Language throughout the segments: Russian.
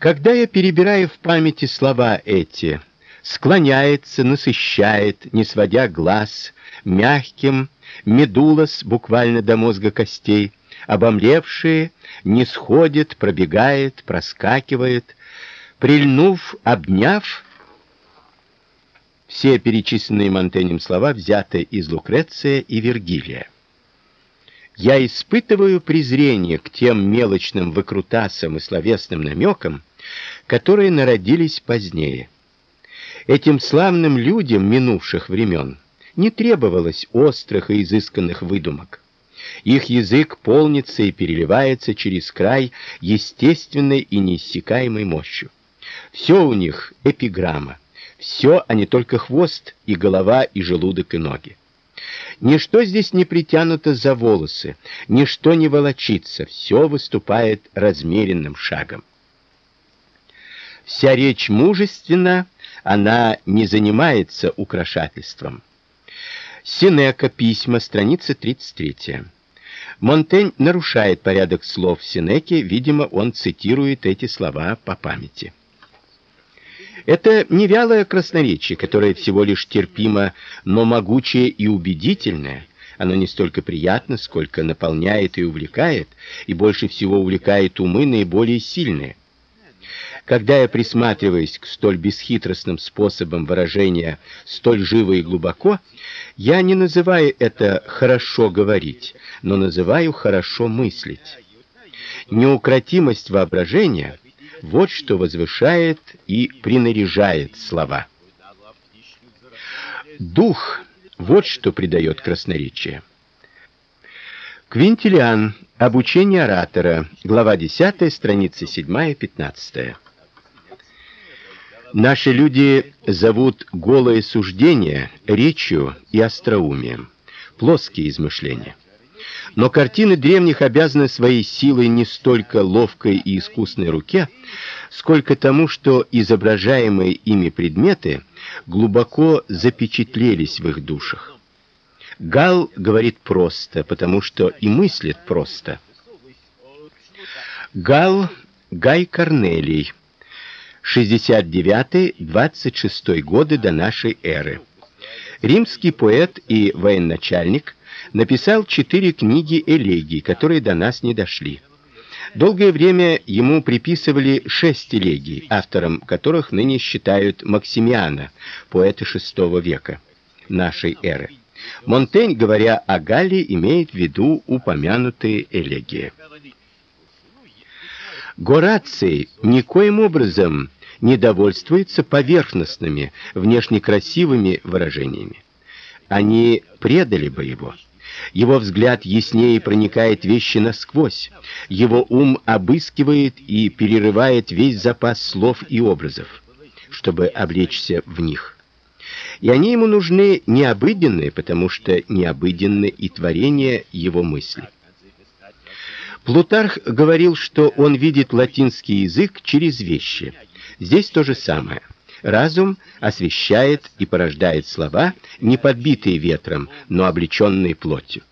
Когда я перебираю в памяти слова эти, склоняется, насыщает, не сводя глаз, мягким, медулос буквально до мозга костей, обомлевшие, не сходит, пробегает, проскакивает, прильнув, обняв, все перечисленные Монтенем слова взяты из Лукреция и Вергилия. Я испытываю презрение к тем мелочным выкрутасам и словесным намекам, которые народились позднее. Этим славным людям минувших времен не требовалось острых и изысканных выдумок. Их язык полнится и переливается через край естественной и неиссякаемой мощью. Все у них эпиграмма. Все, а не только хвост и голова и желудок и ноги. Ничто здесь не притянуто за волосы, ничто не волочится, все выступает размеренным шагом. Вся речь мужественна, она не занимается украшательством. Синека, письма, страница 33. Монтень нарушает порядок слов Синеки, видимо, он цитирует эти слова по памяти. Это не вялое красноречие, которое всего лишь терпимо, но могучее и убедительное. Оно не столько приятно, сколько наполняет и увлекает, и больше всего увлекает умы наиболее сильные. Когда я присматриваюсь к столь бесхитростным способам выражения, столь живо и глубоко, я не называю это хорошо говорить, но называю хорошо мыслить. Неукротимость воображения вот что возвышает и принаряжает слова. Дух вот что придает красноречие. Квинтилиан. Обучение оратора. Глава 10, страницы 7-15. Наши люди зовут голое суждение речью и остроумием, плоские измышления. Но картины древних обязаны своей силой не столько ловкой и искусной руке, сколько тому, что изображаемые ими предметы глубоко запечатлелись в их душах. Гал говорит просто, потому что и мыслит просто. Гал Гай Корнелий 69-26 годы до нашей эры. Римский поэт и военачальник, написал четыре книги элегий, которые до нас не дошли. Долгое время ему приписывали шесть элегий, автором которых ныне считают Максимиана, поэта VI века нашей эры. Монтень, говоря о Галле, имеет в виду упомянутые элегии. Гораций никоим образом не довольствуется поверхностными, внешне красивыми выражениями. Они предали бы его. Его взгляд яснее проникает вещи насквозь. Его ум обыскивает и перерывает весь запас слов и образов, чтобы облечься в них. И они ему нужны необыденные, потому что необыденны и творения его мысли. Плутарх говорил, что он видит латинский язык через вещи. Здесь то же самое. Разум освещает и порождает слова, не подбитые ветром, но облеченные плотью.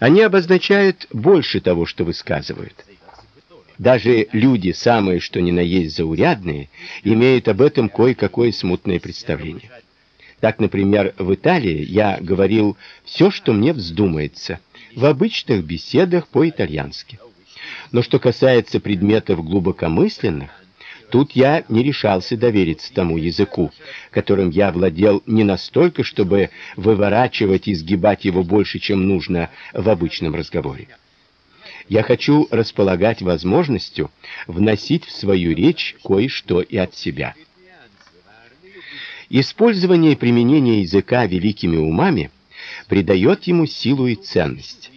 Они обозначают больше того, что высказывают. Даже люди, самые что ни на есть заурядные, имеют об этом кое-какое смутное представление. Так, например, в Италии я говорил все, что мне вздумается, в обычных беседах по-итальянски. Но что касается предметов глубокомысленных, Тут я не решался довериться тому языку, которым я владел не настолько, чтобы выворачивать и сгибать его больше, чем нужно в обычном разговоре. Я хочу располагать возможностью вносить в свою речь кое-что и от себя. Использование и применение языка великими умами придает ему силу и ценность.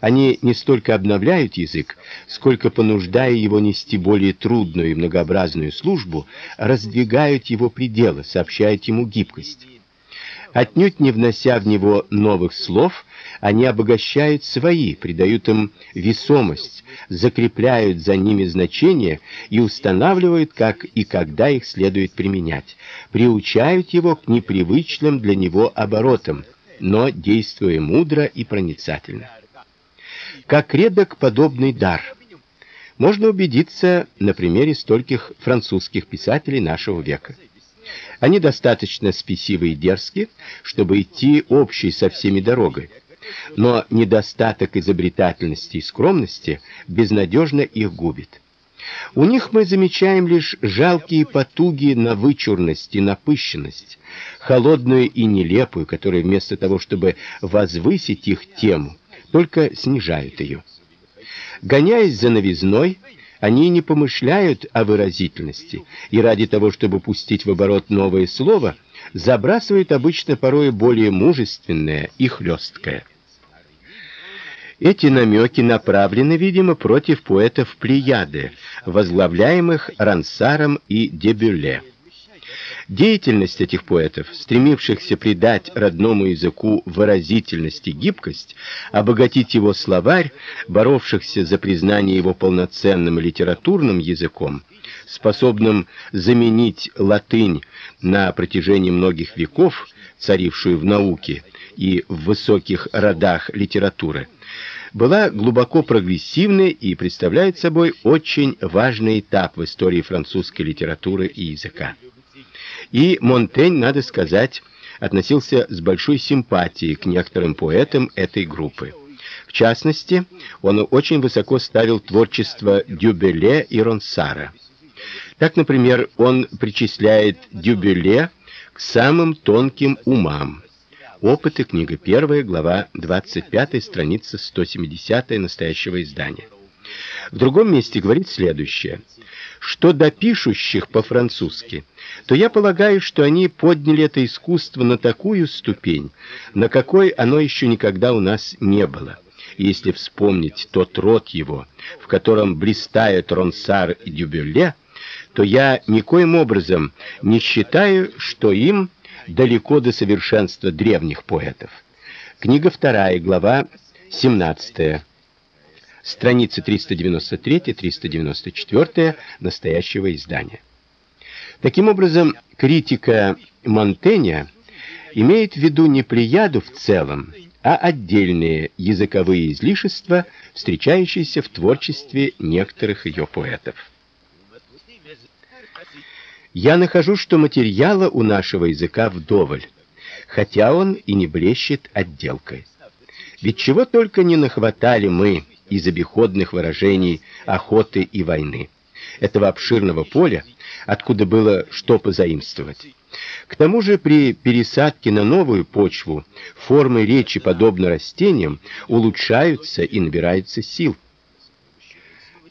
Они не столько обновляют язык, сколько понуждая его нести более трудную и многообразную службу, раздвигают его пределы, сообщают ему гибкость. Отнюдь не внося в него новых слов, они обогащают свои, придают им весомость, закрепляют за ними значение и устанавливают, как и когда их следует применять, приучают его к непривычным для него оборотам, но действуя мудро и проницательно как редок подобный дар. можно убедиться на примере стольких французских писателей нашего века. Они достаточно спесивы и дерзки, чтобы идти общей со всеми дорогой. Но недостаток изобретательности и скромности безнадежно их губит. У них мы замечаем лишь жалкие потуги на вычурность и напыщенность, холодную и нелепую, которые вместо того, чтобы возвысить их тему, только снижают ее. Гоняясь за новизной, они не помышляют о выразительности, и ради того, чтобы пустить в оборот новое слово, забрасывают обычно порой более мужественное и хлесткое. Эти намеки направлены, видимо, против поэтов Плеяды, возглавляемых Рансаром и Дебюле. Деятельность этих поэтов, стремившихся придать родному языку выразительность и гибкость, обогатить его словарь, боровшихся за признание его полноценным литературным языком, способным заменить латынь на протяжении многих веков, царившую в науке и в высоких родах литературы, была глубоко прогрессивной и представляет собой очень важный этап в истории французской литературы и языка. И Монтень, надо сказать, относился с большой симпатией к некоторым поэтам этой группы. В частности, он очень высоко ставил творчество Дюбеле и Ронсара. Так, например, он причисляет Дюбеле к самым тонким умам. Опыты, книга 1, глава 25, страница 170 настоящего издания. В другом месте говорит следующее: что до пишущих по-французски, то я полагаю, что они подняли это искусство на такую ступень, на какой оно еще никогда у нас не было. если вспомнить тот род его, в котором блистают Ронсар и Дюбюле, то я никоим образом не считаю, что им далеко до совершенства древних поэтов. Книга 2, глава 17 страницы 393-394 настоящего издания. Таким образом, критика Монтэня имеет в виду не плеяду в целом, а отдельные языковые излишества, встречающиеся в творчестве некоторых ее поэтов. Я нахожу, что материала у нашего языка вдоволь, хотя он и не блещет отделкой. Ведь чего только не нахватали мы из обиходных выражений охоты и войны. Этого обширного поля, откуда было что позаимствовать. К тому же при пересадке на новую почву формы речи, подобно растениям, улучшаются и набираются сил.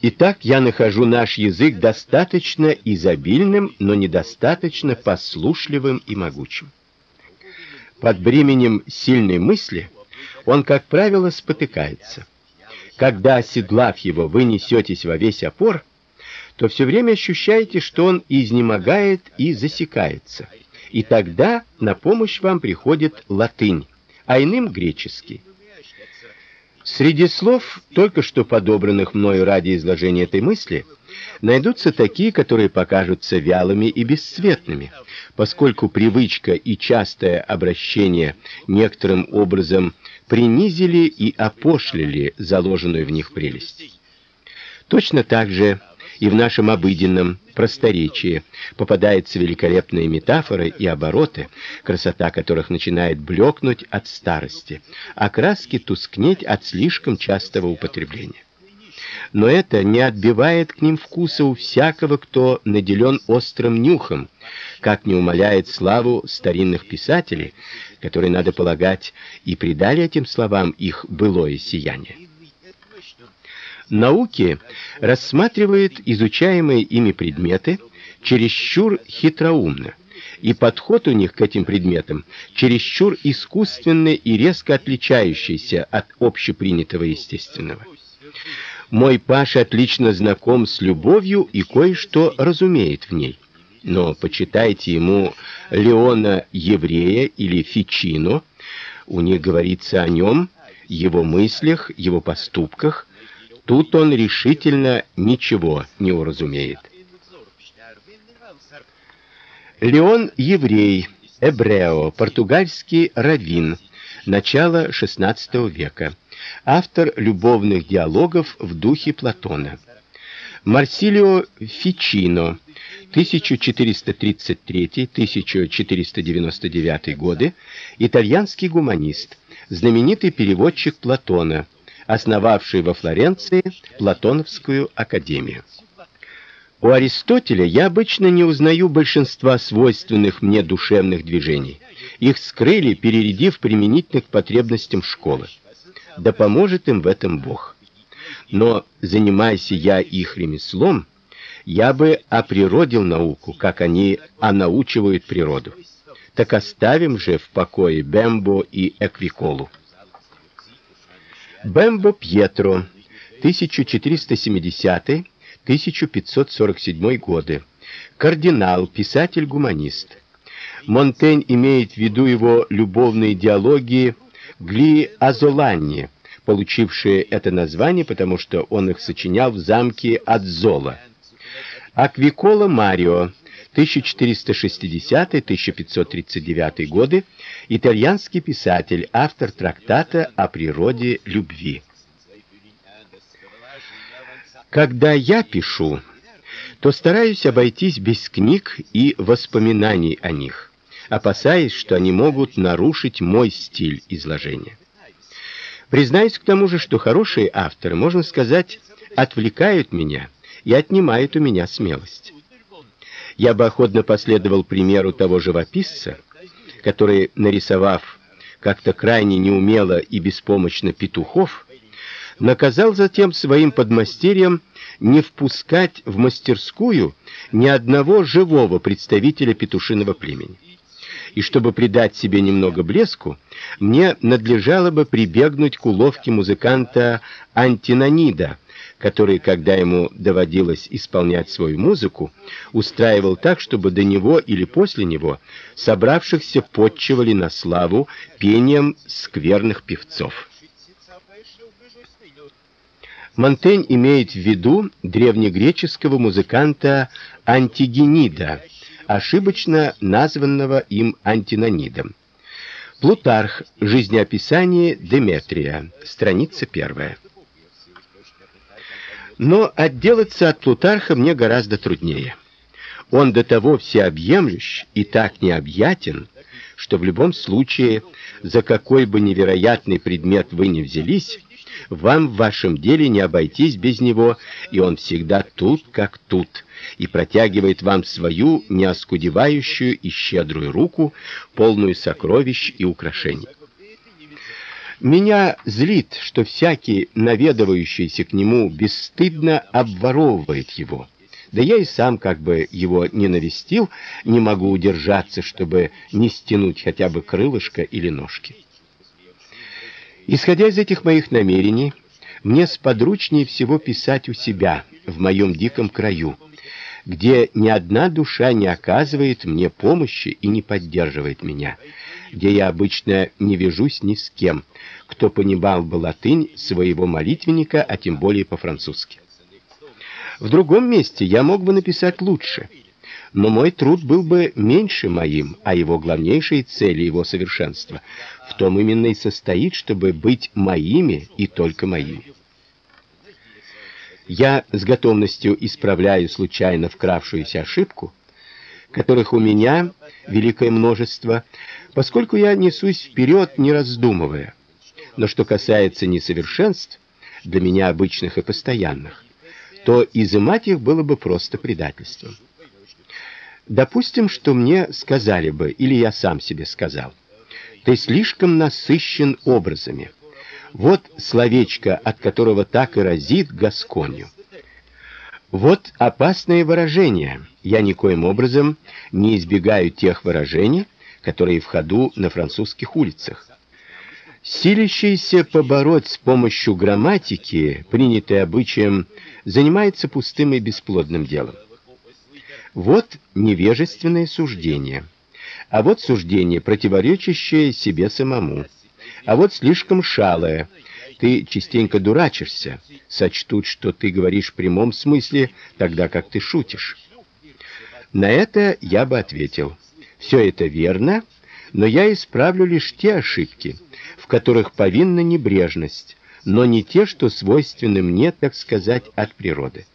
Итак, я нахожу наш язык достаточно изобильным, но недостаточно послушливым и могучим. Под бременем сильной мысли он, как правило, спотыкается. Когда оседлав его, вы несетесь во весь опор, то все время ощущаете, что он изнемогает и засекается. И тогда на помощь вам приходит латынь, а иным греческий. Среди слов, только что подобранных мною ради изложения этой мысли, найдутся такие, которые покажутся вялыми и бесцветными, поскольку привычка и частое обращение некоторым образом принизили и опошлили заложенную в них прелесть. Точно так же и в нашем обыденном просторечии попадаются великолепные метафоры и обороты, красота которых начинает блекнуть от старости, а краски тускнеть от слишком частого употребления. Но это не отбивает к ним вкуса у всякого, кто наделен острым нюхом, как не умаляет славу старинных писателей, которые, надо полагать, и придали этим словам их былое сияние. Науки рассматривают изучаемые ими предметы чересчур хитроумно, и подход у них к этим предметам чересчур искусственный и резко отличающийся от общепринятого естественного. Мой Паша отлично знаком с любовью и кое-что разумеет в ней. Но почитайте ему Леона Еврея или Фичино, у них говорится о нем, его мыслях, его поступках, Тут он решительно ничего не уразумеет. Леон еврей, эбрео, португальский раввин, начало XVI века. Автор любовных диалогов в духе Платона. Марсилио Фичино 1433-1499 годы, итальянский гуманист, знаменитый переводчик Платона, основавший во Флоренции Платоновскую академию. У Аристотеля я обычно не узнаю большинства свойственных мне душевных движений. Их скрыли, перередив применительно к потребностям школы. Да поможет им в этом Бог. Но занимаясь я их ремеслом, я бы оприродил науку, как они онаучивают природу. Так оставим же в покое Бембо и Эквиколу. Бембо Пьетро 1470-1547 годы. Кардинал, писатель-гуманист. Монтень имеет в виду его любовные диалоги Гли Азолани, получившие это название, потому что он их сочинял в замке Адзола. Аквикола Марио 1460-1539 годы, итальянский писатель, автор трактата о природе любви. Когда я пишу, то стараюсь обойтись без книг и воспоминаний о них, опасаясь, что они могут нарушить мой стиль изложения. Признаюсь к тому же, что хорошие авторы, можно сказать, отвлекают меня и отнимают у меня смелость. Я бы охотно последовал примеру того живописца, который, нарисовав как-то крайне неумело и беспомощно петухов, наказал затем своим подмастерьям не впускать в мастерскую ни одного живого представителя петушиного племени. И чтобы придать себе немного блеску, мне надлежало бы прибегнуть к уловке музыканта Антинонида, который, когда ему доводилось исполнять свою музыку, устраивал так, чтобы до него или после него собравшихся подчивали на славу пением скверных певцов. Монтень имеет в виду древнегреческого музыканта Антигенида, ошибочно названного им Антинонидом. Плутарх. Жизнеописание Деметрия. Страница первая. Но отделаться от Плутарха мне гораздо труднее. Он до того всеобъемлющ и так необъятен, что в любом случае, за какой бы невероятный предмет вы ни взялись, вам в вашем деле не обойтись без него, и он всегда тут, как тут, и протягивает вам свою неоскудевающую и щедрую руку, полную сокровищ и украшений. Меня злит, что всякий наведывающийся к нему бесстыдно обворовывает его. Да я и сам как бы его не навестил, не могу удержаться, чтобы не стянуть хотя бы крылышко или ножки. Исходя из этих моих намерений, мне сподручнее всего писать у себя, в моем диком краю, где ни одна душа не оказывает мне помощи и не поддерживает меня где я обычно не вижусь ни с кем, кто понимал бы латынь своего молитвенника, а тем более по-французски. В другом месте я мог бы написать лучше, но мой труд был бы меньше моим, а его главнейшей цели его совершенства в том именно и состоит, чтобы быть моими и только моими. Я с готовностью исправляю случайно вкравшуюся ошибку, которых у меня великое множество, поскольку я несусь вперед, не раздумывая. Но что касается несовершенств, для меня обычных и постоянных, то изымать их было бы просто предательством. Допустим, что мне сказали бы, или я сам себе сказал: "Ты слишком насыщен образами". Вот словечко, от которого так и разит Гасконью. Вот опасное выражение. Я никоим образом не избегаю тех выражений, которые в ходу на французских улицах. Силящийся побороть с помощью грамматики, принятой обычаем, занимается пустым и бесплодным делом. Вот невежественное суждение. А вот суждение, противоречащее себе самому. А вот слишком шалое. Ты частенько дурачишься, сочтут, что ты говоришь в прямом смысле, тогда как ты шутишь. На это я бы ответил: все это верно, но я исправлю лишь те ошибки, в которых повинна небрежность, но не те, что свойственны мне, так сказать, от природы.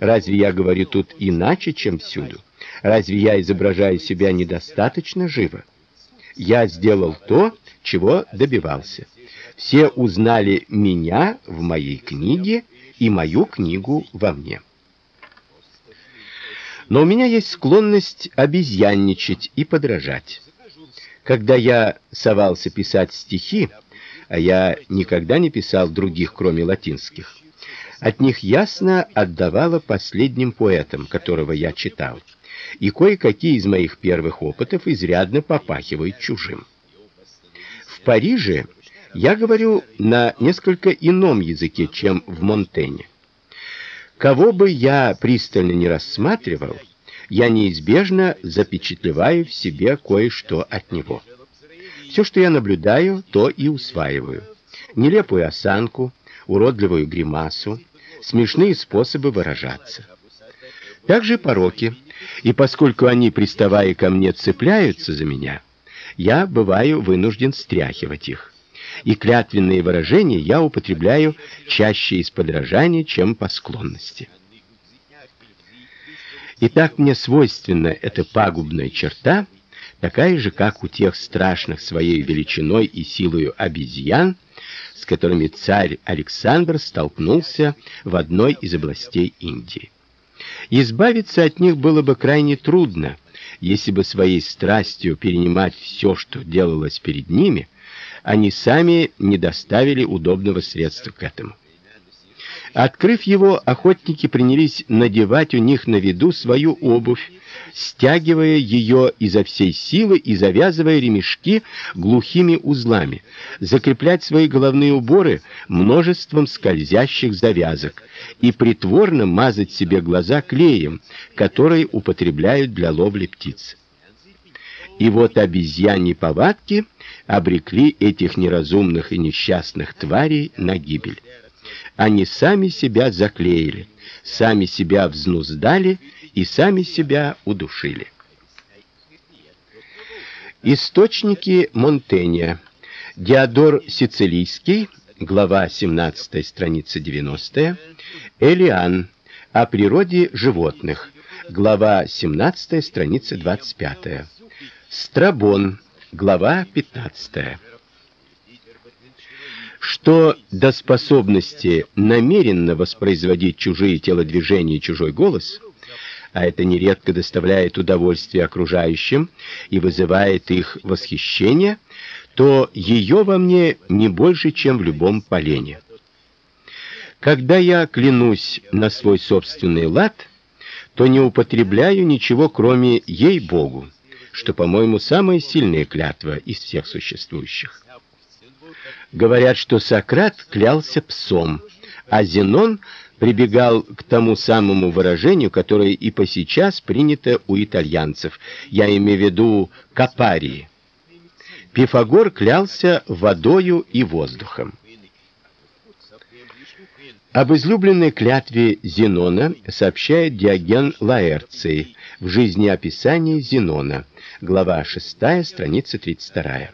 Разве я говорю тут иначе, чем всюду? Разве я изображаю себя недостаточно живо? Я сделал то, чего добивался. Все узнали меня в моей книге и мою книгу во мне. Но у меня есть склонность обезьянничать и подражать. Когда я совался писать стихи, а я никогда не писал других, кроме латинских, от них ясно отдавало последним поэтам, которого я читал. И кое-какие из моих первых опытов изрядно попахивают чужим. В Париже я говорю на несколько ином языке, чем в Монтене. Кого бы я пристально не рассматривал, я неизбежно запечатлеваю в себе кое-что от него. Все, что я наблюдаю, то и усваиваю. Нелепую осанку, уродливую гримасу, смешные способы выражаться. Также пороки, и поскольку они, приставая ко мне, цепляются за меня, я бываю вынужден стряхивать их. И клятвенные выражения я употребляю чаще из подражания, чем по склонности. И так мне свойственна эта пагубная черта, такая же, как у тех страшных своей величиной и силою обезьян, с которыми царь Александр столкнулся в одной из областей Индии. Избавиться от них было бы крайне трудно, если бы своей страстью перенимать все, что делалось перед ними, они сами не доставили удобного средства к этому. Открыв его, охотники принялись надевать у них на виду свою обувь, стягивая ее изо всей силы и завязывая ремешки глухими узлами, закреплять свои головные уборы множеством скользящих завязок и притворно мазать себе глаза клеем, который употребляют для ловли птиц. И вот обезьяньи повадки обрекли этих неразумных и несчастных тварей на гибель. Они сами себя заклеили, сами себя взнуздали и сами себя удушили. Источники Монтэня. Диодор Сицилийский, глава 17, страница 90. Элиан о природе животных, глава 17, страница 25. Страбон, глава 15 что до способности намеренно воспроизводить чужие телодвижения и чужой голос, а это нередко доставляет удовольствие окружающим и вызывает их восхищение, то ее во мне не больше, чем в любом полене. Когда я клянусь на свой собственный лад, то не употребляю ничего, кроме ей-богу, что, по-моему, самая сильная клятва из всех существующих. Говорят, что Сократ клялся псом, а Зенон прибегал к тому самому выражению, которое и по сейчас принято у итальянцев. Я имею в виду капарии. Пифагор клялся водою и воздухом. Об излюбленной клятве Зенона сообщает Диоген Лаэрций в жизнеописании Зенона, глава 6, страница 32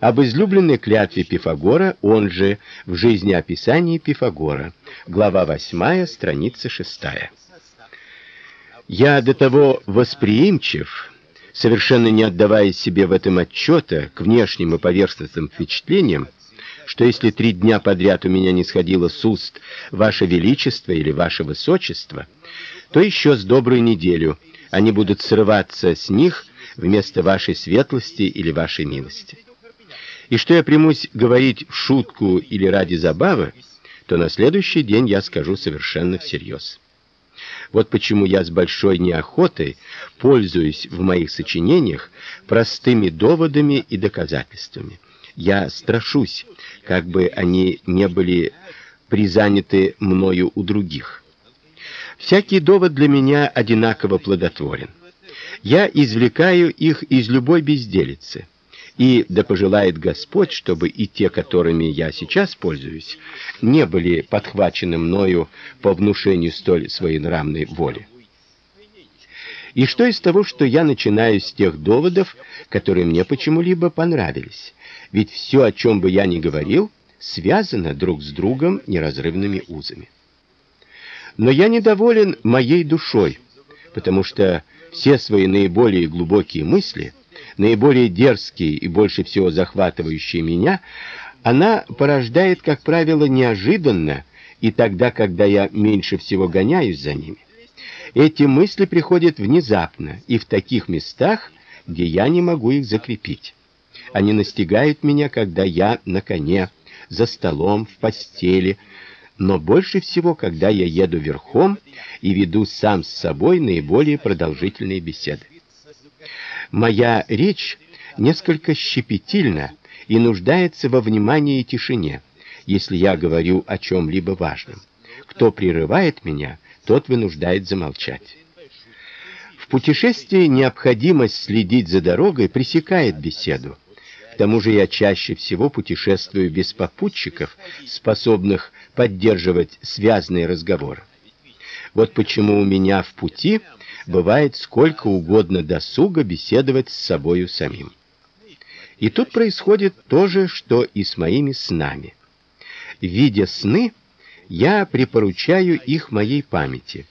об излюбленной клятве Пифагора, он же в жизнеописании Пифагора, глава 8, страница 6. Я до того восприимчив, совершенно не отдавая себе в этом отчета к внешним и поверхностным впечатлениям, что если три дня подряд у меня не сходило с уст ваше величество или ваше высочество, то еще с добрую неделю они будут срываться с них вместо вашей светлости или вашей милости и что я примусь говорить в шутку или ради забавы, то на следующий день я скажу совершенно всерьез. Вот почему я с большой неохотой пользуюсь в моих сочинениях простыми доводами и доказательствами. Я страшусь, как бы они не были призаняты мною у других. Всякий довод для меня одинаково плодотворен. Я извлекаю их из любой безделицы и да пожелает Господь, чтобы и те, которыми я сейчас пользуюсь, не были подхвачены мною по внушению столь своенравной воли. И что из того, что я начинаю с тех доводов, которые мне почему-либо понравились? Ведь все, о чем бы я ни говорил, связано друг с другом неразрывными узами. Но я недоволен моей душой, потому что все свои наиболее глубокие мысли, наиболее дерзкие и больше всего захватывающие меня, она порождает, как правило, неожиданно и тогда, когда я меньше всего гоняюсь за ними. Эти мысли приходят внезапно и в таких местах, где я не могу их закрепить. Они настигают меня, когда я на коне, за столом, в постели, но больше всего, когда я еду верхом и веду сам с собой наиболее продолжительные беседы. Моя речь несколько щепетильна и нуждается во внимании и тишине, если я говорю о чем либо важном. Кто прерывает меня, тот вынуждает замолчать. В путешествии необходимость следить за дорогой пресекает беседу. К тому же я чаще всего путешествую без попутчиков, способных поддерживать связный разговор. Вот почему у меня в пути бывает сколько угодно досуга беседовать с собою самим. И тут происходит то же, что и с моими снами. Видя сны, я припоручаю их моей памяти.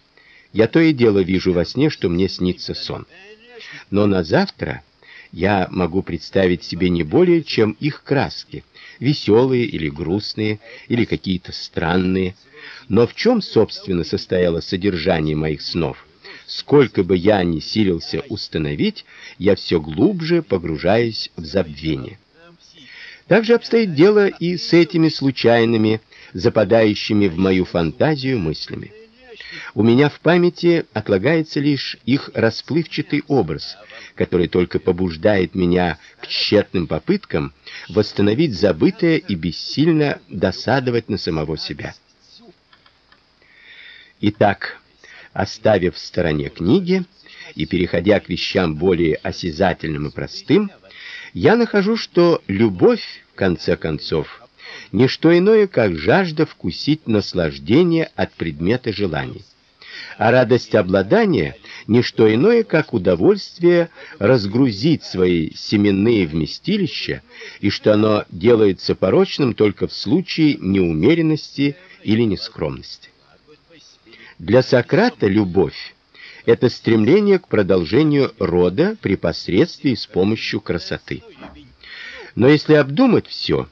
Я то и дело вижу во сне, что мне снится сон. Но на завтра я могу представить себе не более, чем их краски, веселые или грустные, или какие-то странные. Но в чем собственно состояло содержание моих снов? Сколько бы я ни силился установить, я все глубже погружаюсь в забвение. Так же обстоит дело и с этими случайными, западающими в мою фантазию мыслями. У меня в памяти отлагается лишь их расплывчатый образ, который только побуждает меня к тщетным попыткам восстановить забытое и бессильно досадовать на самого себя. Итак, оставив в стороне книги и переходя к вещам более осязательным и простым, я нахожу, что любовь в конце концов не что иное, как жажда вкусить наслаждение от предмета желаний. А радость обладания не что иное, как удовольствие разгрузить свои семенные вместилища, и что оно делается порочным только в случае неумеренности или нескромности. Для Сократа любовь это стремление к продолжению рода при посредстве и с помощью красоты. Но если обдумать все,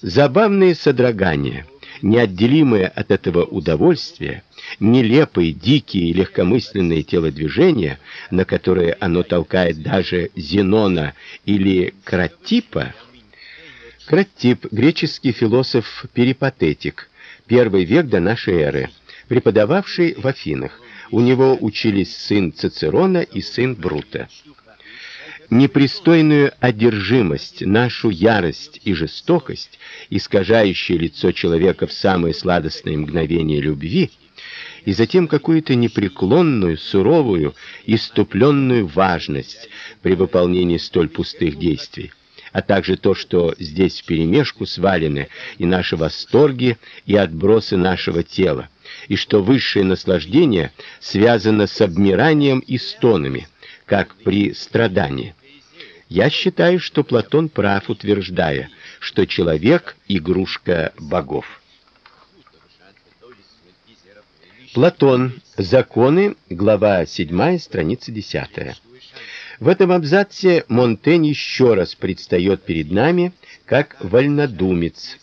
забавные содрогания, неотделимые от этого удовольствия, нелепые, дикие и легкомысленные телодвижения, на которые оно толкает даже Зенона или Кратипа. Кратип греческий философ-перипатетик, первый век до нашей эры, преподававший в Афинах. У него учились сын Цицерона и сын Брута. Непристойную одержимость, нашу ярость и жестокость, искажающие лицо человека в самые сладостные мгновения любви, и затем какую-то непреклонную, суровую, иступленную важность при выполнении столь пустых действий, а также то, что здесь вперемешку свалены и наши восторги, и отбросы нашего тела и что высшее наслаждение связано с обмиранием и стонами, как при страдании. Я считаю, что Платон прав, утверждая, что человек игрушка богов. Платон. Законы, глава 7, страница 10. В этом абзаце Монтень еще раз предстает перед нами как вольнодумец,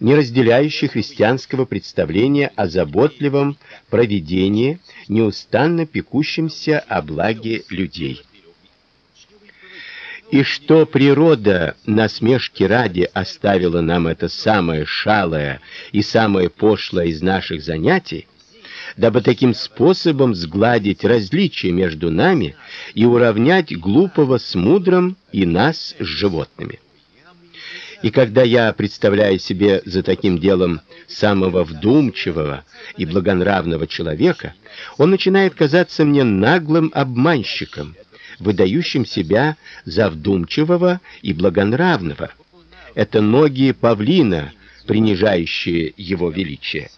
не разделяющий христианского представления о заботливом провидении, неустанно пекущемся о благе людей. И что природа насмешки ради оставила нам это самое шалое и самое пошлое из наших занятий, дабы таким способом сгладить различия между нами и уравнять глупого с мудрым и нас с животными. И когда я представляю себе за таким делом самого вдумчивого и благонравного человека, он начинает казаться мне наглым обманщиком, выдающим себя за вдумчивого и благонравного. Это ноги павлина, принижающие его величие.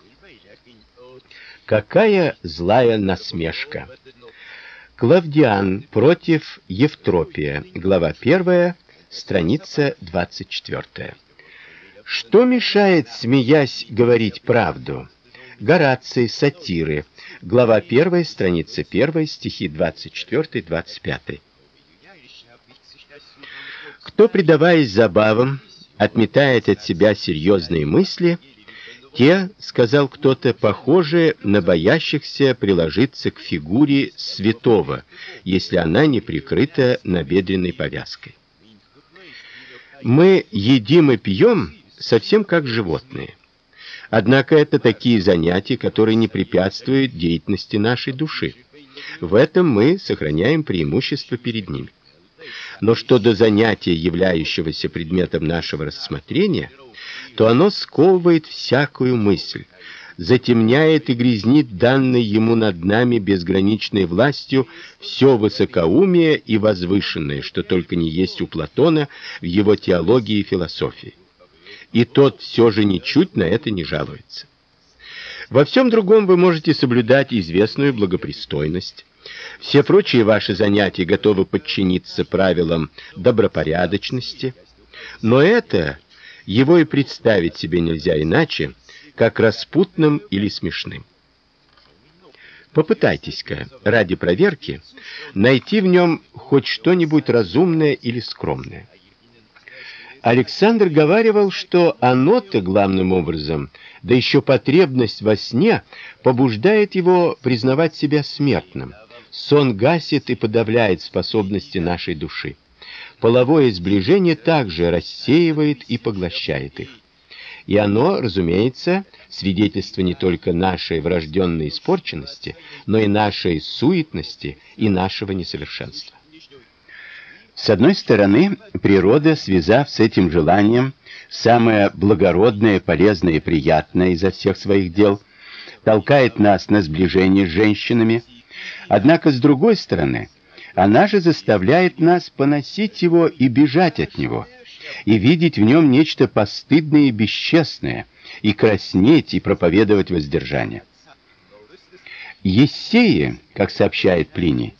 Какая злая насмешка. Клавдиан против Евтропия. Глава 1, страница 24. Что мешает, смеясь, говорить правду? Гораций, сатиры. Глава 1, страница 1, стихи 24-25. Кто, предаваясь забавам, отметает от себя серьезные мысли, те, сказал кто-то, похожи на боящихся приложиться к фигуре святого, если она не прикрыта набедренной повязкой. Мы едим и пьем совсем как животные. Однако это такие занятия, которые не препятствуют деятельности нашей души. В этом мы сохраняем преимущество перед ними. Но что до занятия, являющегося предметом нашего рассмотрения, то оно сковывает всякую мысль, затемняет и грязнит данной ему над нами безграничной властью все высокоумие и возвышенное, что только не есть у Платона в его теологии и философии. И тот все же ничуть на это не жалуется. Во всем другом вы можете соблюдать известную благопристойность. Все прочие ваши занятия готовы подчиниться правилам добропорядочности, но это его и представить себе нельзя иначе, как распутным или смешным. Попытайтесь-ка ради проверки найти в нем хоть что-нибудь разумное или скромное. Александр говаривал, что оно-то главным образом, да еще потребность во сне побуждает его признавать себя смертным. Сон гасит и подавляет способности нашей души. Половое сближение также рассеивает и поглощает их. И оно, разумеется, свидетельство не только нашей врожденной испорченности, но и нашей суетности и нашего несовершенства. С одной стороны, природа, связав с этим желанием самое благородное, полезное и приятное изо всех своих дел, толкает нас на сближение с женщинами. Однако с другой стороны, она же заставляет нас поносить его и бежать от него и видеть в нем нечто постыдное и бесчестное, и краснеть и проповедовать воздержание. Ессеи, как сообщает Плиний,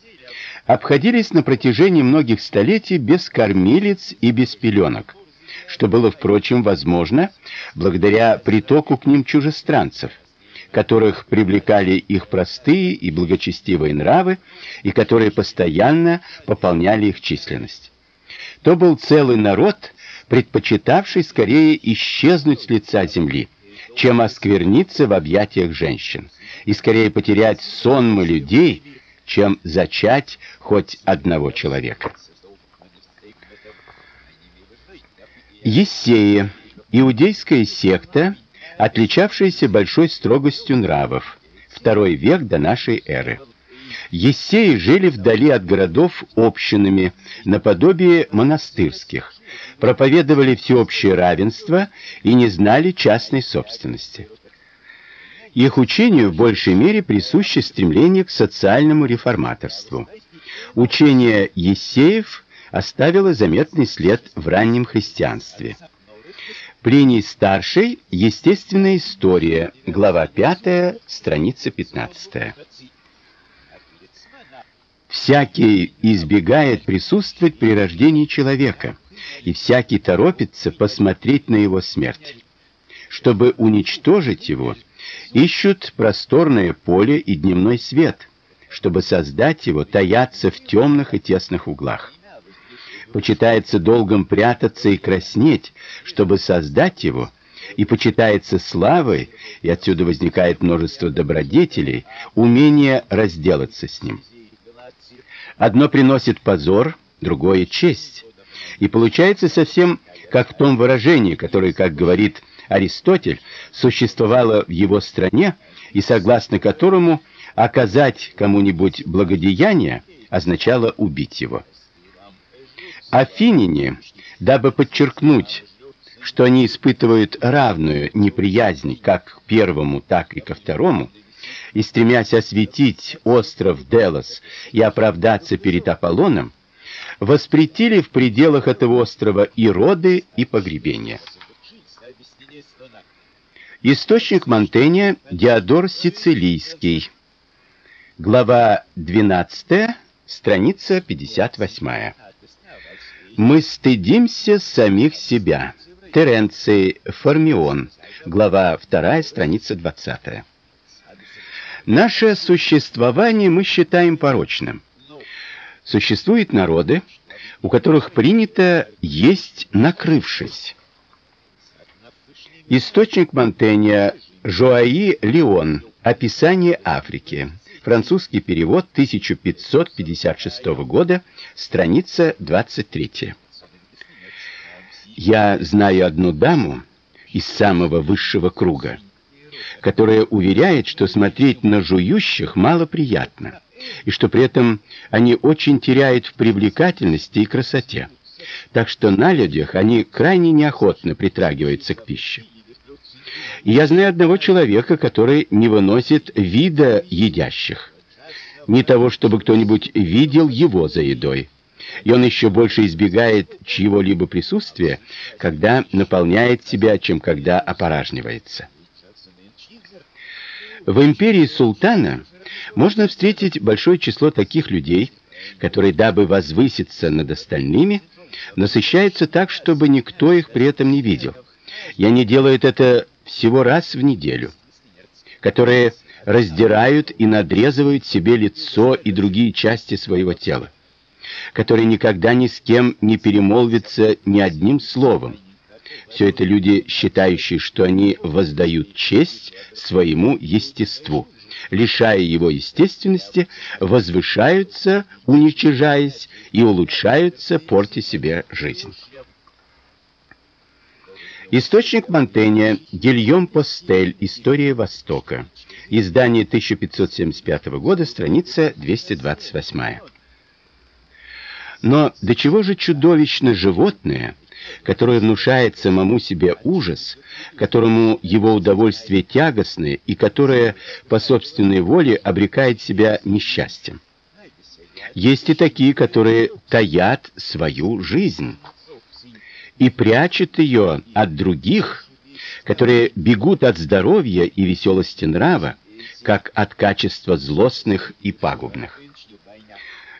обходились на протяжении многих столетий без кормилиц и без пеленок, что было, впрочем, возможно благодаря притоку к ним чужестранцев, которых привлекали их простые и благочестивые нравы и которые постоянно пополняли их численность. То был целый народ, предпочитавший скорее исчезнуть с лица земли, чем оскверниться в объятиях женщин, и скорее потерять сонмы людей, чем зачать хоть одного человека. Ессеи иудейская секта, отличавшаяся большой строгостью нравов, второй век до нашей эры. Ессеи жили вдали от городов общинами, наподобие монастырских, проповедовали всеобщее равенство и не знали частной собственности. Их учению в большей мере присуще стремление к социальному реформаторству. Учение Ессеев оставило заметный след в раннем христианстве. Плиний старший Естественная история, глава 5, страница 15. Всякий избегает присутствовать при рождении человека, и всякий торопится посмотреть на его смерть. Чтобы уничтожить его, ищут просторное поле и дневной свет, чтобы создать его, таятся в темных и тесных углах. Почитается долгом прятаться и краснеть, чтобы создать его, и почитается славой, и отсюда возникает множество добродетелей, умение разделаться с ним. Одно приносит позор, другое честь. И получается совсем как в том выражении, которое, как говорит Аристотель, существовало в его стране и согласно которому оказать кому-нибудь благодеяние означало убить его. Афиняне, дабы подчеркнуть, что они испытывают равную неприязнь как к первому, так и ко второму, и стремясь осветить остров Делос и оправдаться перед Аполлоном, воспретили в пределах этого острова и роды, и погребения. Источник Монтэня Диодор Сицилийский. Глава 12, страница 58. Мы стыдимся самих себя. Теренций Формион. Глава 2, страница 20. Наше существование мы считаем порочным. Существуют народы, у которых принято есть накрывшись. Источник Монтенья Жоаи Леон. Описание Африки. Французский перевод 1556 года, страница 23. Я знаю одну даму из самого высшего круга, которая уверяет, что смотреть на жующих мало приятно, и что при этом они очень теряют в привлекательности и красоте. Так что на людях они крайне неохотно притрагиваются к пище. И я знаю одного человека, который не выносит вида едящих, не того, чтобы кто-нибудь видел его за едой. И он еще больше избегает чьего-либо присутствия, когда наполняет себя, чем когда опорожнивается. В империи султана можно встретить большое число таких людей, которые, дабы возвыситься над остальными, насыщаются так, чтобы никто их при этом не видел. И они делают это всего раз в неделю, которые раздирают и надрезывают себе лицо и другие части своего тела, которые никогда ни с кем не перемолвятся ни одним словом, все это люди, считающие, что они воздают честь своему естеству. Лишая его естественности, возвышаются, уничижаясь, и улучшаются, портя себе жизнь. Источник Монтенья, Гильем Постель, История Востока. Издание 1575 года, страница 228. Но до чего же чудовищно животное, которое внушает самому себе ужас, которому его удовольствие тягостное и которое по собственной воле обрекает себя несчастьем. Есть и такие, которые таят свою жизнь и прячут ее от других, которые бегут от здоровья и веселости нрава, как от качества злостных и пагубных.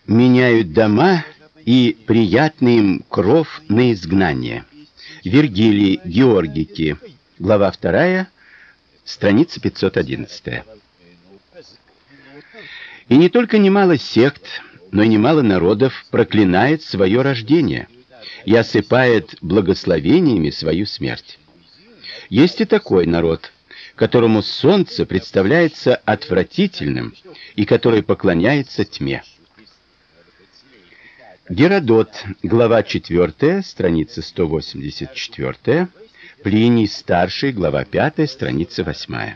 Меняют дома и приятный им кров на изгнание. Вергилий Георгики, глава 2, страница 511. И не только немало сект, но и немало народов проклинает свое рождение и осыпает благословениями свою смерть. Есть и такой народ, которому солнце представляется отвратительным и который поклоняется тьме. Геродот, глава 4, страница 184, Плиний старший, глава 5, страница 8.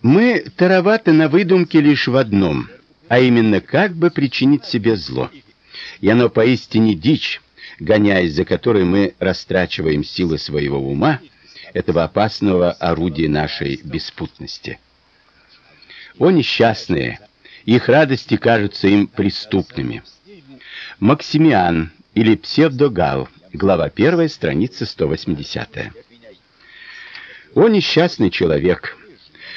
Мы тароваты на выдумке лишь в одном, а именно как бы причинить себе зло. И оно поистине дичь, гоняясь за которой мы растрачиваем силы своего ума, этого опасного орудия нашей беспутности. О несчастные, их радости кажутся им преступными. Максимиан или Псевдогал, глава 1, страница 180. О несчастный человек,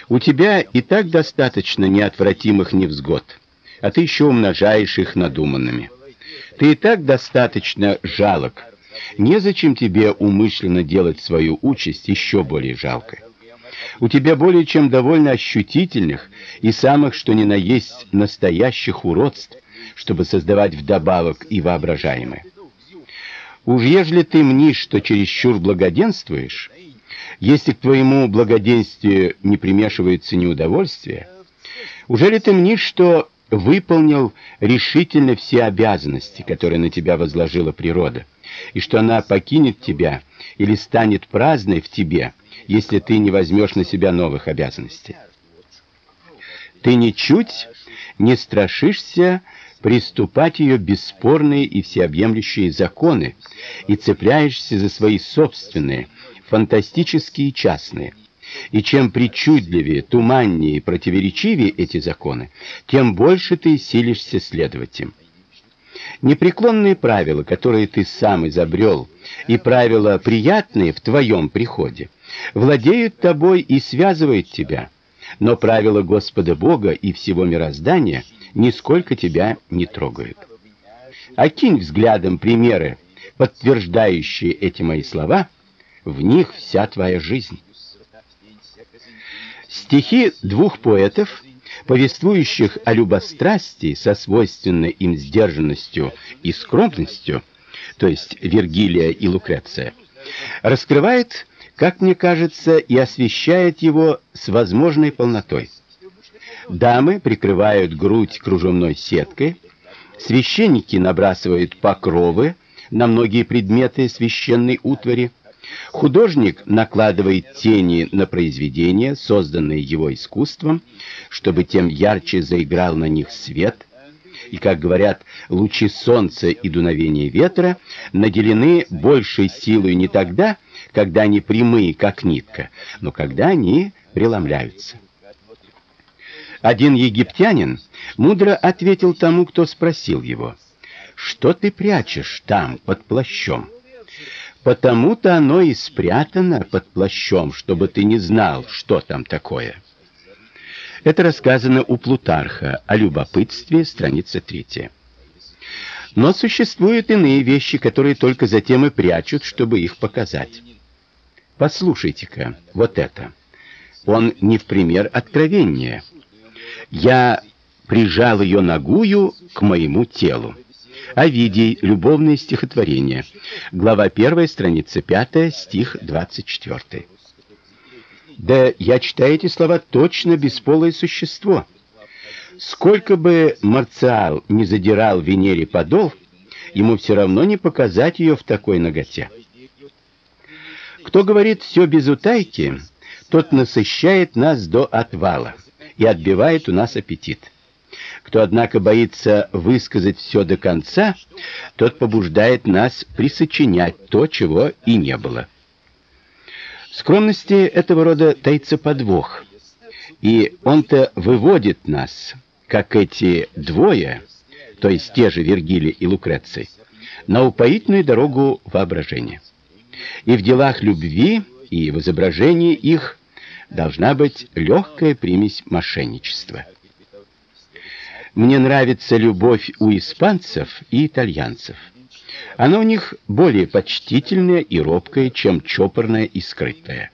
у тебя и так достаточно неотвратимых невзгод, а ты еще умножаешь их надуманными. Ты и так достаточно жалок. Незачем тебе умышленно делать свою участь еще более жалкой. У тебя более чем довольно ощутительных и самых что ни на есть настоящих уродств, чтобы создавать вдобавок и воображаемое. Уж ежели ты мнишь, что чересчур благоденствуешь, если к твоему благоденствию не примешивается неудовольствие, уже ли ты мнишь, что выполнил решительно все обязанности, которые на тебя возложила природа, и что она покинет тебя или станет праздной в тебе, если ты не возьмешь на себя новых обязанностей? Ты ничуть не страшишься приступать ее бесспорные и всеобъемлющие законы и цепляешься за свои собственные, фантастические частные. И чем причудливее, туманнее и противоречивее эти законы, тем больше ты силишься следовать им. Непреклонные правила, которые ты сам изобрел, и правила приятные в твоем приходе, владеют тобой и связывают тебя. Но правила Господа Бога и всего мироздания – нисколько тебя не трогают. Окинь взглядом примеры, подтверждающие эти мои слова, в них вся твоя жизнь. Стихи двух поэтов, повествующих о любострастии со свойственной им сдержанностью и скромностью, то есть Вергилия и Лукреция, раскрывает, как мне кажется, и освещает его с возможной полнотой. Дамы прикрывают грудь кружевной сеткой, священники набрасывают покровы на многие предметы священной утвари, Художник накладывает тени на произведения, созданные его искусством, чтобы тем ярче заиграл на них свет. И, как говорят, лучи солнца и дуновение ветра наделены большей силой не тогда, когда они прямые, как нитка, но когда они преломляются. Один египтянин мудро ответил тому, кто спросил его: "Что ты прячешь там под плащом?" Потому-то оно и спрятано под плащом, чтобы ты не знал, что там такое. Это рассказано у Плутарха о любопытстве, страница 3. Но существуют иные вещи, которые только затем и прячут, чтобы их показать. Послушайте-ка, вот это. Он не в пример откровения. Я прижал ее ногую к моему телу. Овидий. Любовное стихотворение. Глава 1, страница 5, стих 24. Да я читаю эти слова точно бесполое существо. Сколько бы Марциал не задирал Венере подол, ему все равно не показать ее в такой наготе. Кто говорит все без утайки, тот насыщает нас до отвала и отбивает у нас аппетит. Кто, однако, боится высказать все до конца, тот побуждает нас присочинять то, чего и не было. В скромности этого рода таится подвох, и он-то выводит нас, как эти двое, то есть те же Вергилий и Лукреций, на упоительную дорогу воображения. И в делах любви, и в изображении их должна быть легкая примесь мошенничества. Мне нравится любовь у испанцев и итальянцев. Она у них более почтительная и робкая, чем чопорная и скрытая.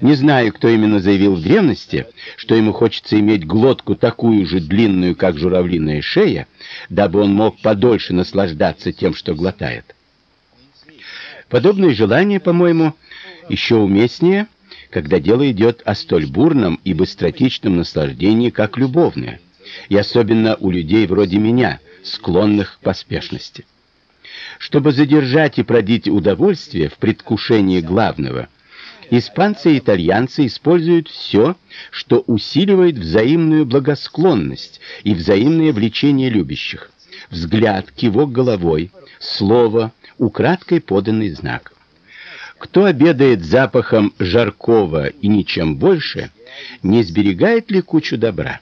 Не знаю, кто именно заявил в древности, что ему хочется иметь глотку такую же длинную, как журавлиная шея, дабы он мог подольше наслаждаться тем, что глотает. Подобное желание, по-моему, еще уместнее, когда дело идет о столь бурном и быстротечном наслаждении, как любовное и особенно у людей вроде меня, склонных к поспешности. Чтобы задержать и продлить удовольствие в предвкушении главного, испанцы и итальянцы используют все, что усиливает взаимную благосклонность и взаимное влечение любящих. Взгляд, кивок головой, слово, украдкой поданный знак. Кто обедает запахом жаркого и ничем больше, не сберегает ли кучу добра?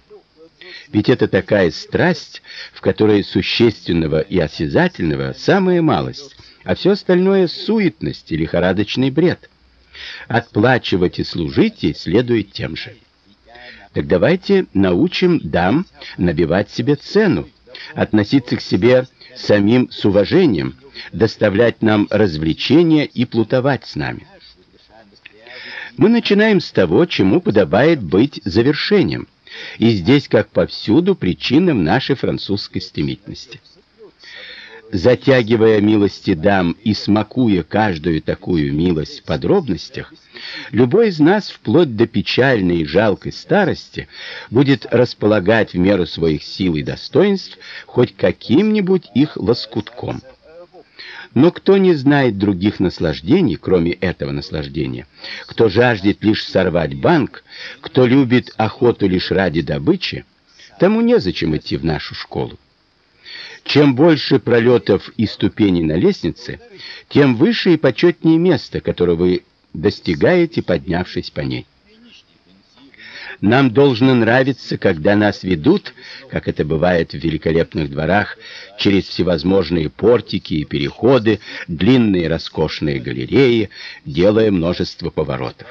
Ведь это такая страсть, в которой существенного и осязательного самая малость, а все остальное суетность и лихорадочный бред. Отплачивать и служить ей следует тем же. Так давайте научим дам набивать себе цену, относиться к себе самим с уважением, доставлять нам развлечения и плутовать с нами. Мы начинаем с того, чему подобает быть завершением – и здесь, как повсюду, причинам нашей французской стремительности. Затягивая милости дам и смакуя каждую такую милость в подробностях, любой из нас вплоть до печальной и жалкой старости будет располагать в меру своих сил и достоинств хоть каким-нибудь их лоскутком. Но кто не знает других наслаждений, кроме этого наслаждения, кто жаждет лишь сорвать банк, кто любит охоту лишь ради добычи, тому незачем идти в нашу школу. Чем больше пролетов и ступеней на лестнице, тем выше и почетнее место, которое вы достигаете, поднявшись по ней. Нам должно нравиться, когда нас ведут, как это бывает в великолепных дворах, через всевозможные портики и переходы, длинные роскошные галереи, делая множество поворотов.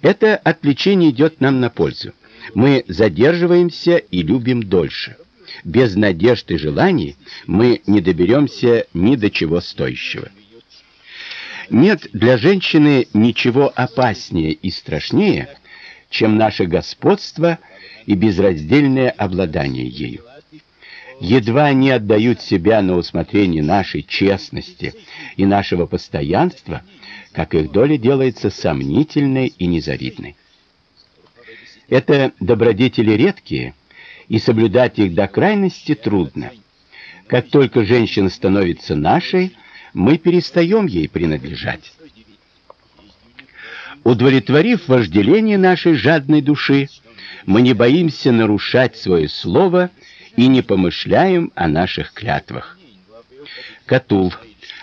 Это отвлечение идет нам на пользу. Мы задерживаемся и любим дольше. Без надежд и желаний мы не доберемся ни до чего стоящего. Нет для женщины ничего опаснее и страшнее, чем наше господство и безраздельное обладание ею. Едва они отдают себя на усмотрение нашей честности и нашего постоянства, как их доля делается сомнительной и незавидной. Это добродетели редкие, и соблюдать их до крайности трудно. Как только женщина становится нашей, мы перестаем ей принадлежать. Удовлетворив вожделение нашей жадной души, мы не боимся нарушать свое слово и не помышляем о наших клятвах. Катул,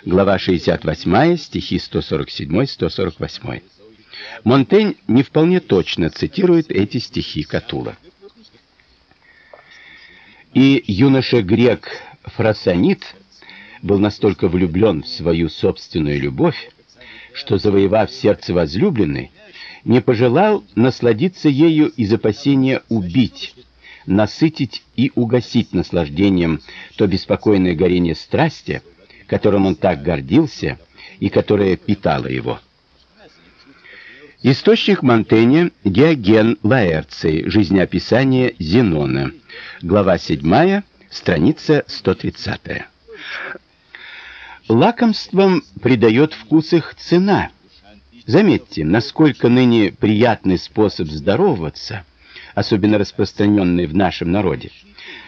глава 68, стихи 147-148. Монтень не вполне точно цитирует эти стихи Катула. И юноша-грек Фрасонит был настолько влюблен в свою собственную любовь, что, завоевав сердце возлюбленной, не пожелал насладиться ею из опасения убить, насытить и угасить наслаждением то беспокойное горение страсти, которым он так гордился и которое питало его. Источник Монтэня Диоген Лаэрций. Жизнеописание Зенона. Глава 7, страница 130. Лакомствам придает вкус их цена. Заметьте, насколько ныне приятный способ здороваться, особенно распространенный в нашем народе,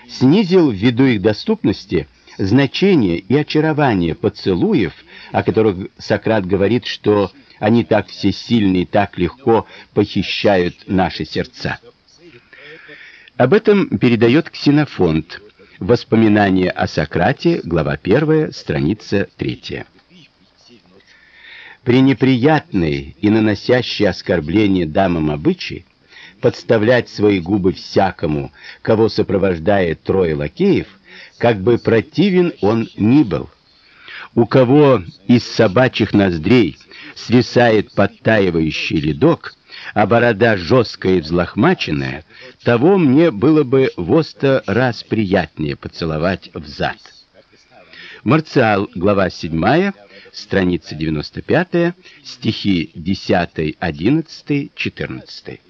снизил ввиду их доступности значение и очарование поцелуев, о которых Сократ говорит, что они так всесильны и так легко похищают наши сердца. Об этом передает Ксенофонт. Воспоминания о Сократе, глава 1, страница 3. При неприятной и наносящей оскорбление дамам обычаи подставлять свои губы всякому, кого сопровождает трое лакеев, как бы противен он ни был. У кого из собачьих ноздрей свисает подтаивающий ледок, а борода жесткая и взлохмаченная, того мне было бы во сто раз приятнее поцеловать в зад. Марциал, глава 7, страница 95, стихи 10, 11, 14.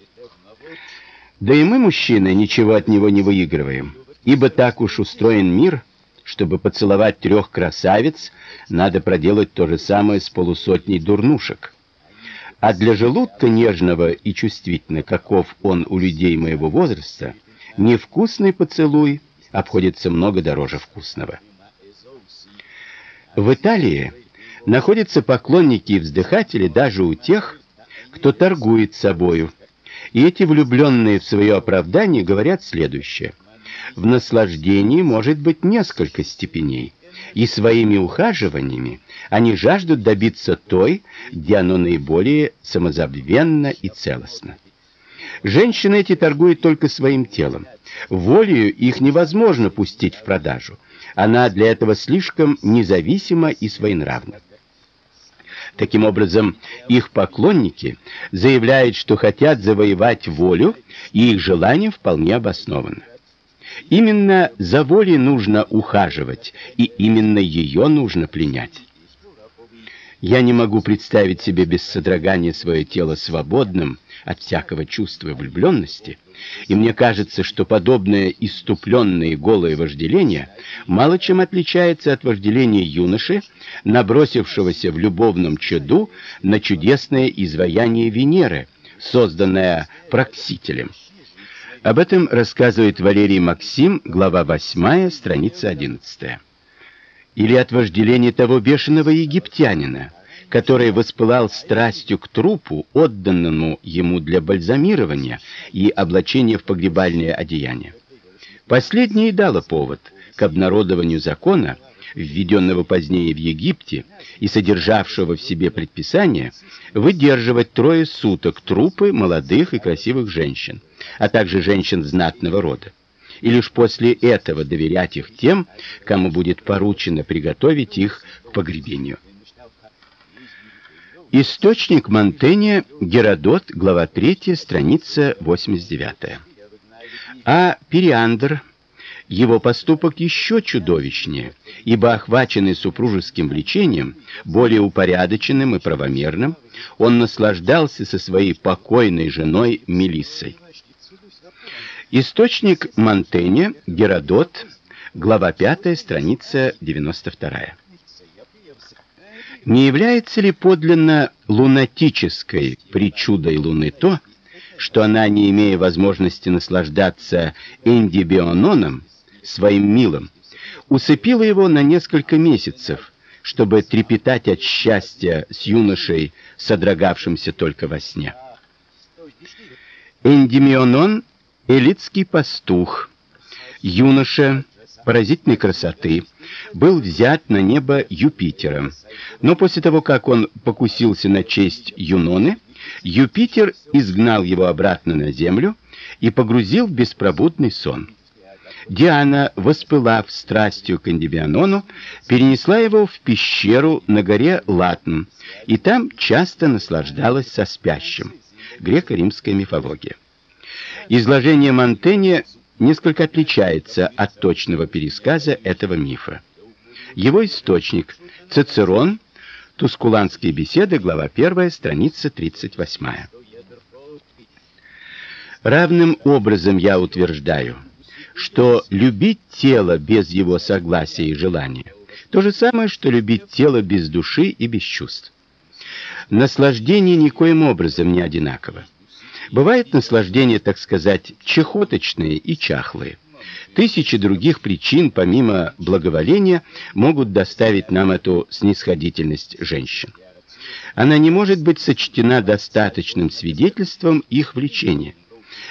Да и мы, мужчины, ничего от него не выигрываем, ибо так уж устроен мир, чтобы поцеловать трех красавиц, надо проделать то же самое с полусотней дурнушек. А для желудка нежного и чувствительного, каков он у людей моего возраста, невкусный поцелуй обходится много дороже вкусного. В Италии находятся поклонники и вздыхатели даже у тех, кто торгует собою. И эти влюбленные в свое оправдание говорят следующее: в наслаждении может быть несколько степеней, и своими ухаживаниями они жаждут добиться той, где оно наиболее самозабвенно и целостно. Женщины эти торгуют только своим телом. Волею их невозможно пустить в продажу. Она для этого слишком независима и своенравна. Таким образом, их поклонники заявляют, что хотят завоевать волю, и их желание вполне обосновано. Именно за волей нужно ухаживать, и именно ее нужно пленять. Я не могу представить себе без содрогания свое тело свободным от всякого чувства влюбленности, и мне кажется, что подобное иступленное голое вожделение мало чем отличается от вожделения юноши, набросившегося в любовном чаду на чудесное изваяние Венеры, созданное Проксителем. Об этом рассказывает Валерий Максим, глава 8, страница 11. Или от вожделения того бешеного египтянина, который воспылал страстью к трупу, отданному ему для бальзамирования и облачения в погребальное одеяние. Последнее дало повод к обнародованию закона, введенного позднее в Египте и содержавшего в себе предписание выдерживать трое суток трупы молодых и красивых женщин а также женщин знатного рода. И лишь после этого доверять их тем, кому будет поручено приготовить их к погребению. Источник Монтэня Геродот, глава 3, страница 89. А Периандр Его поступок еще чудовищнее, ибо охваченный супружеским влечением, более упорядоченным и правомерным, он наслаждался со своей покойной женой Мелиссой. Источник Монтенья, Геродот, глава 5, страница 92. Не является ли подлинно лунатической причудой Луны то, что она, не имея возможности наслаждаться эндибиононом, своим милым, усыпила его на несколько месяцев, чтобы трепетать от счастья с юношей, содрогавшимся только во сне. Эндимионон элитский пастух, юноша поразительной красоты, был взят на небо Юпитером. Но после того, как он покусился на честь Юноны, Юпитер изгнал его обратно на землю и погрузил в беспробудный сон. Диана, воспылав страстью к Эндибионону, перенесла его в пещеру на горе Латн, и там часто наслаждалась со спящим. Греко-римская мифология. Изложение Монтэня несколько отличается от точного пересказа этого мифа. Его источник Цицерон, Тускуланские беседы, глава 1, страница 38. Равным образом я утверждаю, что любить тело без его согласия и желания то же самое, что любить тело без души и без чувств. Наслаждение никоим образом не одинаково. Бывает наслаждение, так сказать, чехоточные и чахлые. Тысячи других причин, помимо благоволения, могут доставить нам эту снисходительность женщин. Она не может быть сочтена достаточным свидетельством их влечения.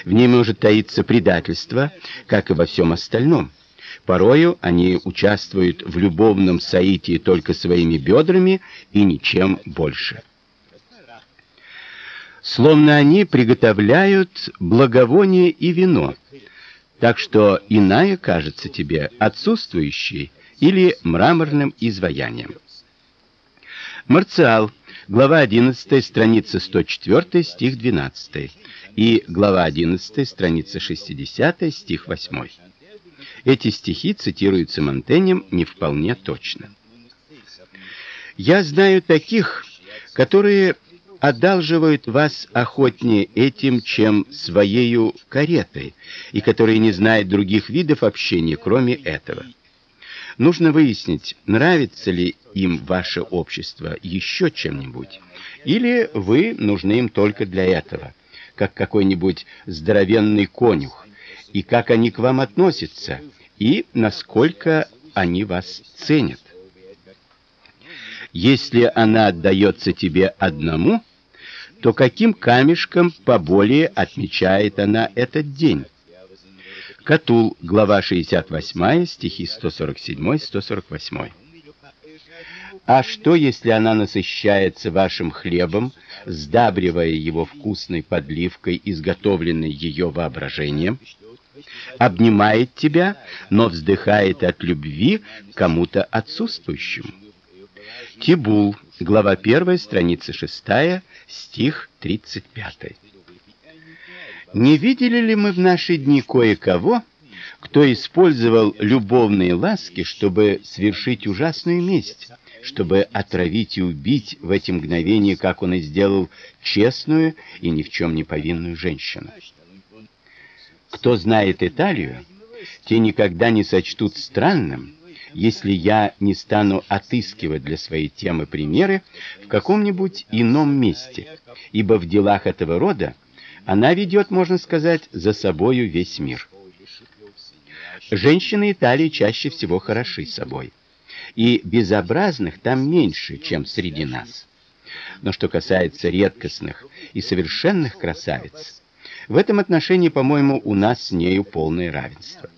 В ней может таиться предательство, как и во всем остальном. Порою они участвуют в любовном соитии только своими бедрами и ничем больше словно они приготовляют благовоние и вино. Так что иная кажется тебе отсутствующей или мраморным изваянием. Марциал, глава 11, страница 104, стих 12, и глава 11, страница 60, стих 8. Эти стихи цитируются Монтенем не вполне точно. Я знаю таких, которые одалживают вас охотнее этим, чем своею каретой, и которые не знают других видов общения, кроме этого. Нужно выяснить, нравится ли им ваше общество еще чем-нибудь, или вы нужны им только для этого, как какой-нибудь здоровенный конюх, и как они к вам относятся, и насколько они вас ценят. Если она отдается тебе одному, то каким камешком поболее отмечает она этот день? Катул, глава 68, стихи 147-148. А что, если она насыщается вашим хлебом, сдабривая его вкусной подливкой, изготовленной ее воображением, обнимает тебя, но вздыхает от любви к кому-то отсутствующему? Тибул, глава 1, страница 6, стих 35. Не видели ли мы в наши дни кое-кого, кто использовал любовные ласки, чтобы свершить ужасную месть, чтобы отравить и убить в эти мгновения, как он и сделал, честную и ни в чем не повинную женщину? Кто знает Италию, те никогда не сочтут странным, если я не стану отыскивать для своей темы примеры в каком-нибудь ином месте, ибо в делах этого рода она ведет, можно сказать, за собою весь мир. Женщины Италии чаще всего хороши собой, и безобразных там меньше, чем среди нас. Но что касается редкостных и совершенных красавиц, в этом отношении, по-моему, у нас с нею полное равенство.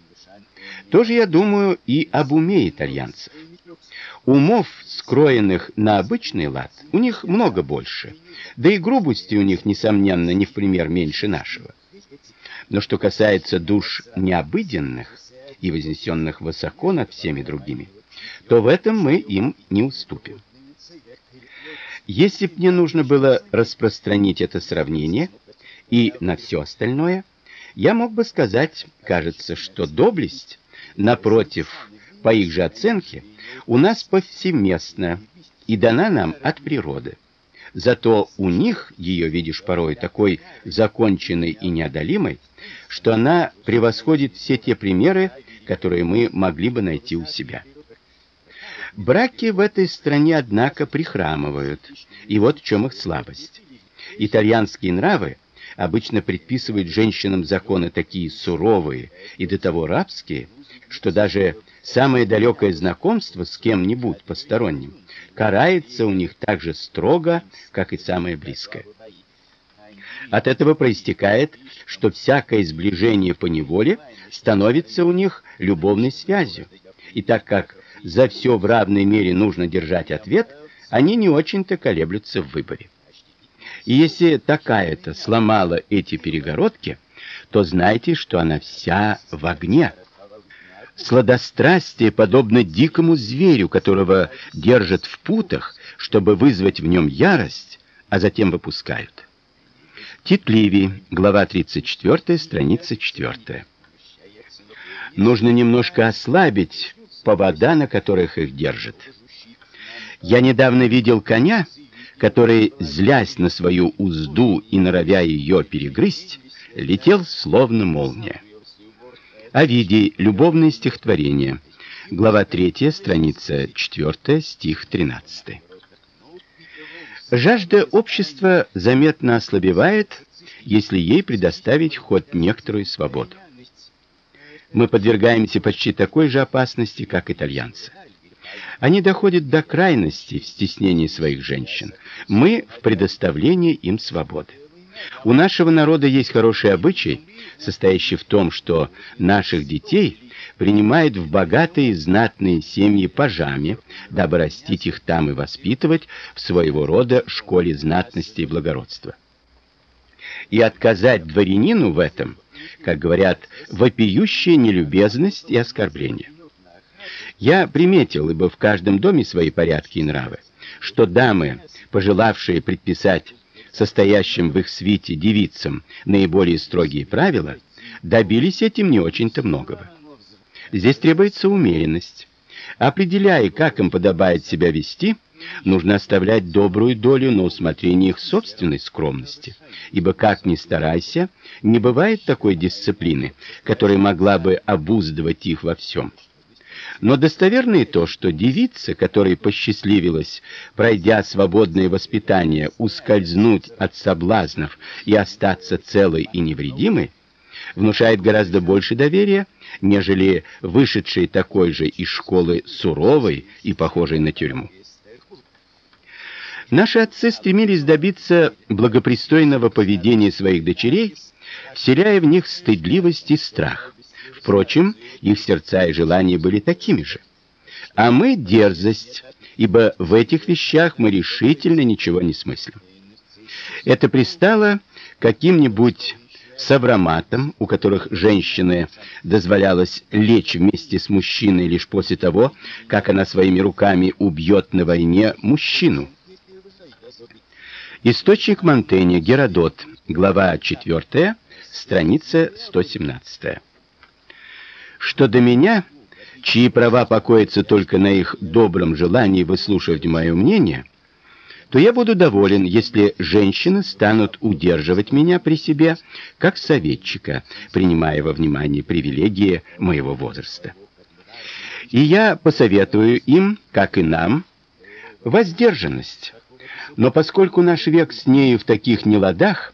Тоже я думаю и об уме итальянцев. Умов, скроенных на обычный лад, у них много больше. Да и грубости у них несомненно не в пример меньше нашего. Но что касается душ необыденных и вознесенных высоко над всеми другими, то в этом мы им не уступим. Если б мне нужно было распространить это сравнение и на все остальное, я мог бы сказать, кажется, что доблесть напротив, по их же оценке, у нас повсеместна и дана нам от природы. Зато у них ее видишь порой такой законченной и неодолимой, что она превосходит все те примеры, которые мы могли бы найти у себя. Браки в этой стране, однако, прихрамывают. И вот в чем их слабость. Итальянские нравы обычно предписывают женщинам законы такие суровые и до того рабские, что даже самое далекое знакомство с кем-нибудь посторонним карается у них так же строго, как и самое близкое. От этого проистекает, что всякое сближение по неволе становится у них любовной связью. И так как за все в равной мере нужно держать ответ, они не очень-то колеблются в выборе. И если такая-то сломала эти перегородки, то знайте, что она вся в огне. Сладострастие подобно дикому зверю, которого держат в путах, чтобы вызвать в нем ярость, а затем выпускают. Тит Ливий, глава 34, страница 4. Нужно немножко ослабить повода, на которых их держат. Я недавно видел коня, который, злясь на свою узду и норовя ее перегрызть, летел словно молния. Овидий. Любовное стихотворение. Глава 3, страница 4, стих 13. Жажда общества заметно ослабевает, если ей предоставить хоть некоторую свободу. Мы подвергаемся почти такой же опасности, как итальянцы. Они доходят до крайности в стеснении своих женщин. Мы в предоставлении им свободы. У нашего народа есть хороший обычай, состоящий в том, что наших детей принимает в богатые знатные семьи пажами, дабы растить их там и воспитывать в своего рода школе знатности и благородства. И отказать дворянину в этом, как говорят, вопиющая нелюбезность и оскорбление. Я приметил, ибо в каждом доме свои порядки и нравы, что дамы, пожелавшие предписать состоящим в их свите девицам наиболее строгие правила, добились этим не очень-то многого. Здесь требуется умеренность. Определяя, как им подобает себя вести, нужно оставлять добрую долю на усмотрение их собственной скромности, ибо как ни старайся, не бывает такой дисциплины, которая могла бы обуздывать их во всем. Но достоверно и то, что девица, которой посчастливилось, пройдя свободное воспитание, ускользнуть от соблазнов и остаться целой и невредимой, внушает гораздо больше доверия, нежели вышедший такой же из школы суровой и похожей на тюрьму. Наши отцы стремились добиться благопристойного поведения своих дочерей, вселяя в них стыдливость и страх. Впрочем, их сердца и желания были такими же. А мы дерзость, ибо в этих вещах мы решительно ничего не смыслим. Это пристало каким-нибудь савраматам, у которых женщине дозволялось лечь вместе с мужчиной лишь после того, как она своими руками убьет на войне мужчину. Источник Монтэня, Геродот, глава 4, страница 117. Что до меня, чьи права покоятся только на их добром желании выслушивать мое мнение, то я буду доволен, если женщины станут удерживать меня при себе как советчика, принимая во внимание привилегии моего возраста. И я посоветую им, как и нам, воздержанность. Но поскольку наш век с нею в таких неладах,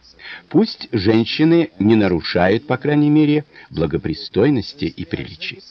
пусть женщины не нарушают, по крайней мере, благопристойности и приличий.